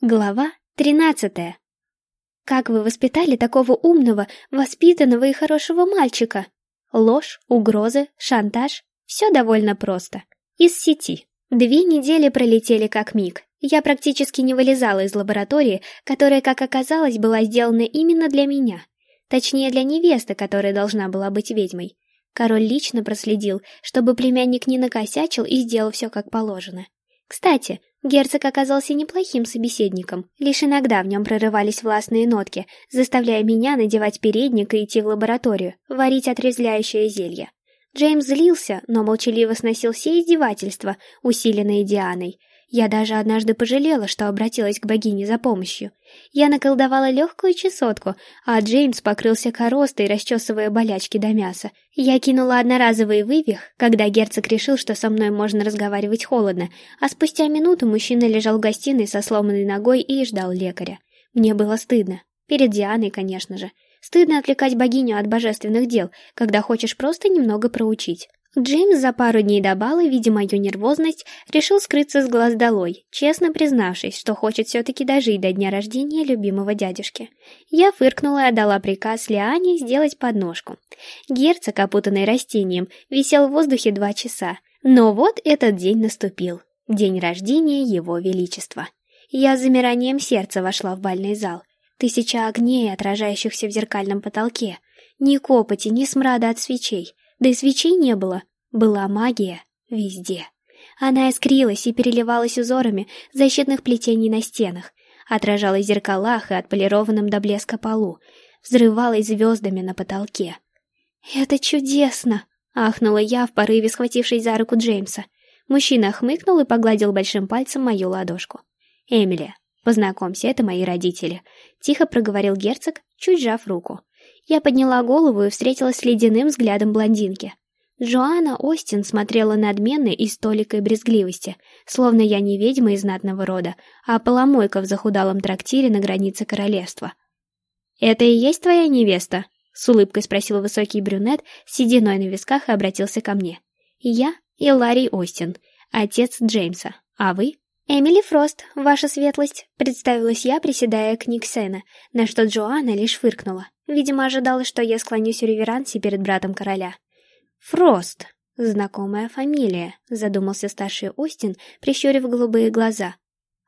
Глава тринадцатая. Как вы воспитали такого умного, воспитанного и хорошего мальчика? Ложь, угрозы, шантаж — все довольно просто. Из сети. Две недели пролетели как миг. Я практически не вылезала из лаборатории, которая, как оказалось, была сделана именно для меня. Точнее, для невесты, которая должна была быть ведьмой. Король лично проследил, чтобы племянник не накосячил и сделал все как положено. Кстати, герцог оказался неплохим собеседником, лишь иногда в нем прорывались властные нотки, заставляя меня надевать передник и идти в лабораторию, варить отрезвляющее зелье. Джеймс злился, но молчаливо сносил все издевательства, усиленные Дианой, я даже однажды пожалела, что обратилась к богине за помощью. Я наколдовала легкую чесотку, а Джеймс покрылся коростой, расчесывая болячки до мяса. Я кинула одноразовый вывих, когда герцог решил, что со мной можно разговаривать холодно, а спустя минуту мужчина лежал в гостиной со сломанной ногой и ждал лекаря. Мне было стыдно. Перед Дианой, конечно же. Стыдно отвлекать богиню от божественных дел, когда хочешь просто немного проучить. Джеймс за пару дней до бала, видя мою нервозность, решил скрыться с глаз долой, честно признавшись, что хочет все-таки дожить до дня рождения любимого дядюшки. Я фыркнула и отдала приказ Лиане сделать подножку. Герцог, опутанный растением, висел в воздухе два часа. Но вот этот день наступил. День рождения Его Величества. Я с замиранием сердца вошла в бальный зал. Тысяча огней, отражающихся в зеркальном потолке. Ни копоти, ни смрада от свечей — да и свечей не было. Была магия везде. Она искрилась и переливалась узорами защитных плетений на стенах, отражалась в зеркалах и отполированном до блеска полу, взрывалась звездами на потолке. «Это чудесно!» — ахнула я в порыве, схватившись за руку Джеймса. Мужчина хмыкнул и погладил большим пальцем мою ладошку. «Эмили, познакомься, это мои родители», — тихо проговорил герцог, чуть сжав руку. Я подняла голову и встретилась с ледяным взглядом блондинки. Джоанна Остин смотрела надменно и с толикой брезгливости, словно я не ведьма из знатного рода, а поломойка в захудалом трактире на границе королевства. «Это и есть твоя невеста?» — с улыбкой спросил высокий брюнет с сединой на висках и обратился ко мне. «Я и Ларри Остин, отец Джеймса. А вы?» «Эмили Фрост, ваша светлость», — представилась я, приседая к Никсена, на что Джоанна лишь фыркнула. Видимо, ожидала, что я склонюсь в реверансе перед братом короля. «Фрост. Знакомая фамилия», — задумался старший Остин, прищурив голубые глаза.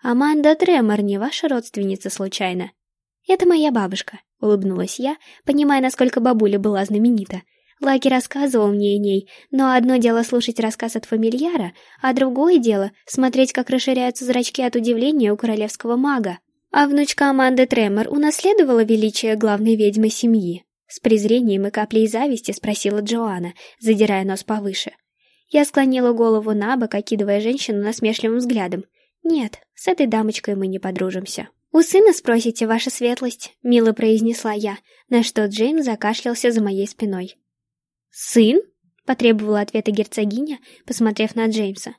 «Аманда Тремор не ваша родственница случайно?» «Это моя бабушка», — улыбнулась я, понимая, насколько бабуля была знаменита. Лаки рассказывал мне о ней, но одно дело слушать рассказ от фамильяра, а другое дело — смотреть, как расширяются зрачки от удивления у королевского мага. А внучка Аманды Тремор унаследовала величие главной ведьмы семьи? С презрением и каплей зависти спросила Джоанна, задирая нос повыше. Я склонила голову на бок, окидывая женщину насмешливым взглядом. «Нет, с этой дамочкой мы не подружимся». «У сына спросите, ваша светлость», — мило произнесла я, на что Джеймс закашлялся за моей спиной. «Сын?» — потребовала ответа герцогиня, посмотрев на Джеймса.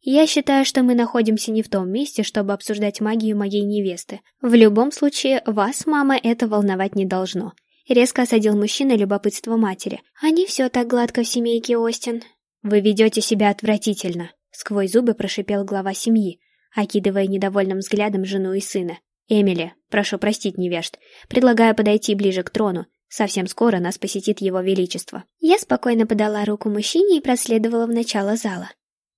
Я считаю, что мы находимся не в том месте, чтобы обсуждать магию моей невесты. В любом случае, вас, мама, это волновать не должно. Резко осадил мужчина любопытство матери. Не все так гладко в семейке Остин. Вы ведете себя отвратительно, сквозь зубы прошипел глава семьи, окидывая недовольным взглядом жену и сына. Эмили, прошу простить невежд. Предлагаю подойти ближе к трону. Совсем скоро нас посетит его величество. Я спокойно подала руку мужчине и проследовала в начало зала.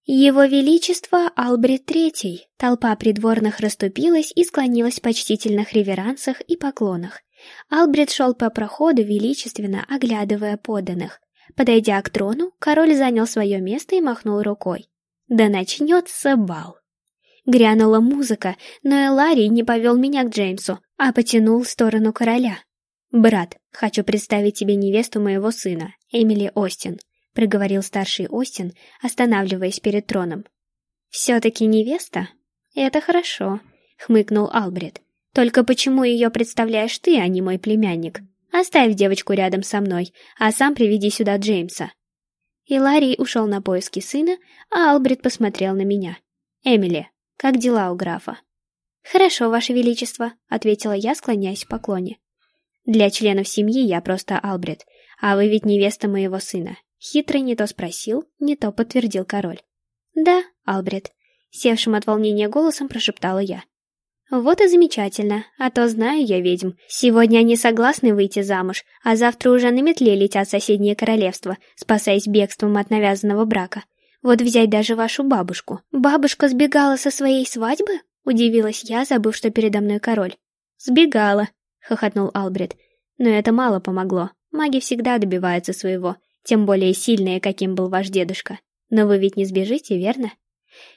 Его Величество Албрит Третий. Толпа придворных расступилась и склонилась в почтительных реверансах и поклонах. Албрит шел по проходу величественно, оглядывая поданных. Подойдя к трону, король занял свое место и махнул рукой. «Да начнется бал!» Грянула музыка, но Эларий не повел меня к Джеймсу, а потянул в сторону короля. «Брат, хочу представить тебе невесту моего сына, Эмили Остин. — проговорил старший Остин, останавливаясь перед троном. «Все-таки невеста? Это хорошо», — хмыкнул Албрет. «Только почему ее представляешь ты, а не мой племянник? Оставь девочку рядом со мной, а сам приведи сюда Джеймса». Иларий ушел на поиски сына, а Албрет посмотрел на меня. «Эмили, как дела у графа?» «Хорошо, Ваше Величество», — ответила я, склоняясь в поклоне. «Для членов семьи я просто Албрет, а вы ведь невеста моего сына. Хитрый не то спросил, не то подтвердил король. «Да, Албрет», — севшим от волнения голосом прошептала я. Вот и замечательно, а то знаю я ведьм. Сегодня они согласны выйти замуж, а завтра уже на метле летят в соседнее королевство, спасаясь бегством от навязанного брака. Вот взять даже вашу бабушку. Бабушка сбегала со своей свадьбы? Удивилась я, забыв, что передо мной король. Сбегала, хохотнул Албрет. Но это мало помогло. Маги всегда добиваются своего, тем более сильные, каким был ваш дедушка. Но вы ведь не сбежите, верно?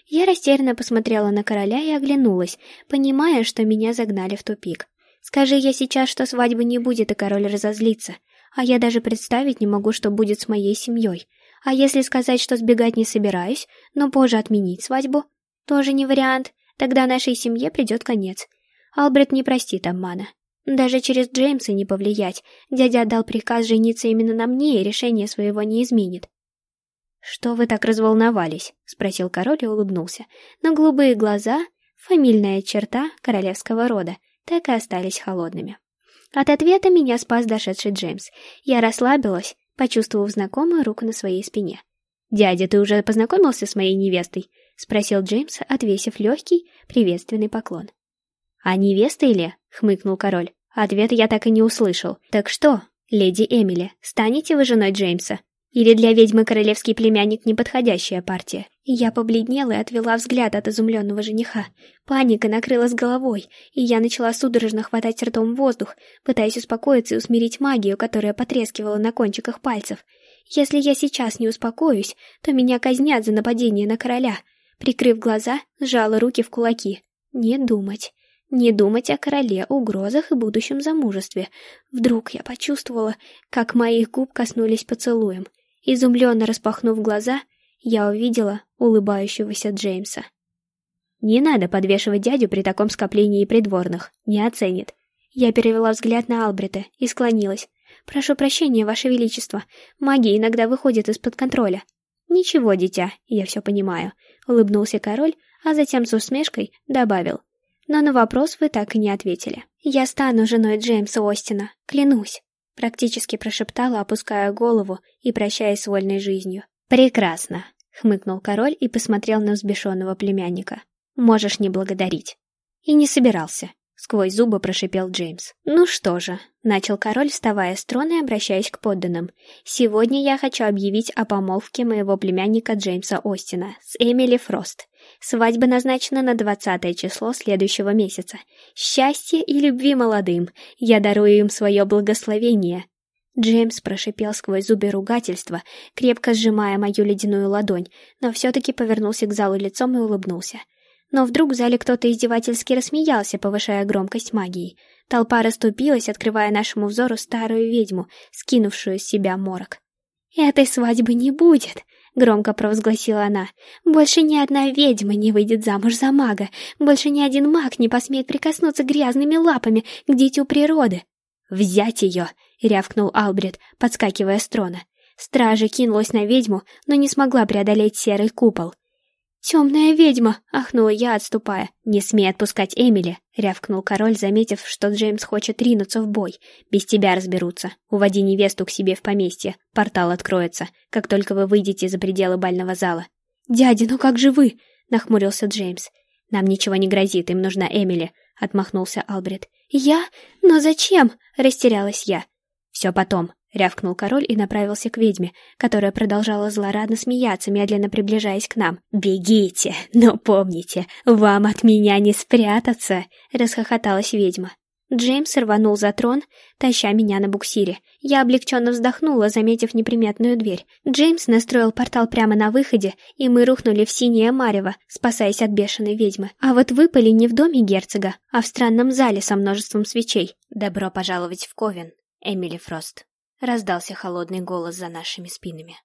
Я растерянно посмотрела на короля и оглянулась, понимая, что меня загнали в тупик. Скажи я сейчас, что свадьбы не будет, и король разозлится. А я даже представить не могу, что будет с моей семьей. А если сказать, что сбегать не собираюсь, но позже отменить свадьбу? Тоже не вариант. Тогда нашей семье придет конец. Албрет не простит обмана. Даже через Джеймса не повлиять. Дядя отдал приказ жениться именно на мне, и решение своего не изменит. «Что вы так разволновались?» — спросил король и улыбнулся. Но голубые глаза, фамильная черта королевского рода, так и остались холодными. От ответа меня спас дошедший Джеймс. Я расслабилась, почувствовав знакомую руку на своей спине. «Дядя, ты уже познакомился с моей невестой?» — спросил Джеймс, отвесив легкий, приветственный поклон. «А невеста или?» — хмыкнул король. Ответа я так и не услышал. «Так что, леди Эмили, станете вы женой Джеймса?» Или для ведьмы королевский племянник неподходящая партия? я побледнела и отвела взгляд от изумленного жениха. Паника накрыла с головой, и я начала судорожно хватать ртом воздух, пытаясь успокоиться и усмирить магию, которая потрескивала на кончиках пальцев. Если я сейчас не успокоюсь, то меня казнят за нападение на короля. Прикрыв глаза, сжала руки в кулаки. Не думать. Не думать о короле, угрозах и будущем замужестве. Вдруг я почувствовала, как моих губ коснулись поцелуем. Изумленно распахнув глаза, я увидела улыбающегося Джеймса. Не надо подвешивать дядю при таком скоплении придворных, не оценит. Я перевела взгляд на Албрета и склонилась. «Прошу прощения, Ваше Величество, магия иногда выходит из-под контроля». «Ничего, дитя, я все понимаю», — улыбнулся король, а затем с усмешкой добавил. «Но на вопрос вы так и не ответили. Я стану женой Джеймса Остина, клянусь». Практически прошептала, опуская голову и прощаясь с вольной жизнью. «Прекрасно!» — хмыкнул король и посмотрел на взбешенного племянника. «Можешь не благодарить». И не собирался. Сквозь зубы прошипел Джеймс. «Ну что же», — начал король, вставая с трона и обращаясь к подданным. «Сегодня я хочу объявить о помолвке моего племянника Джеймса Остина с Эмили Фрост. Свадьба назначена на двадцатое число следующего месяца. Счастья и любви молодым. Я дарую им свое благословение». Джеймс прошипел сквозь зубы ругательства, крепко сжимая мою ледяную ладонь, но все-таки повернулся к залу лицом и улыбнулся. Но вдруг в зале кто-то издевательски рассмеялся, повышая громкость магии. Толпа расступилась, открывая нашему взору старую ведьму, скинувшую с себя морок. «Этой свадьбы не будет!» — громко провозгласила она. «Больше ни одна ведьма не выйдет замуж за мага, больше ни один маг не посмеет прикоснуться грязными лапами к дитю природы». «Взять ее!» — рявкнул Албрет, подскакивая с трона. Стража кинулась на ведьму, но не смогла преодолеть серый купол. «Темная ведьма!» — ахнула я, отступая. «Не смей отпускать Эмили!» — рявкнул король, заметив, что Джеймс хочет ринуться в бой. «Без тебя разберутся. Уводи невесту к себе в поместье. Портал откроется, как только вы выйдете за пределы бального зала». «Дядя, ну как же вы?» — нахмурился Джеймс. «Нам ничего не грозит, им нужна Эмили», — отмахнулся Албрет. «Я? Но зачем?» — растерялась я. «Все потом», рявкнул король и направился к ведьме, которая продолжала злорадно смеяться, медленно приближаясь к нам. «Бегите! Но помните, вам от меня не спрятаться!» — расхохоталась ведьма. Джеймс рванул за трон, таща меня на буксире. Я облегченно вздохнула, заметив неприметную дверь. Джеймс настроил портал прямо на выходе, и мы рухнули в синее марево, спасаясь от бешеной ведьмы. А вот выпали не в доме герцога, а в странном зале со множеством свечей. «Добро пожаловать в Ковен, Эмили Фрост». Раздался холодный голос за нашими спинами.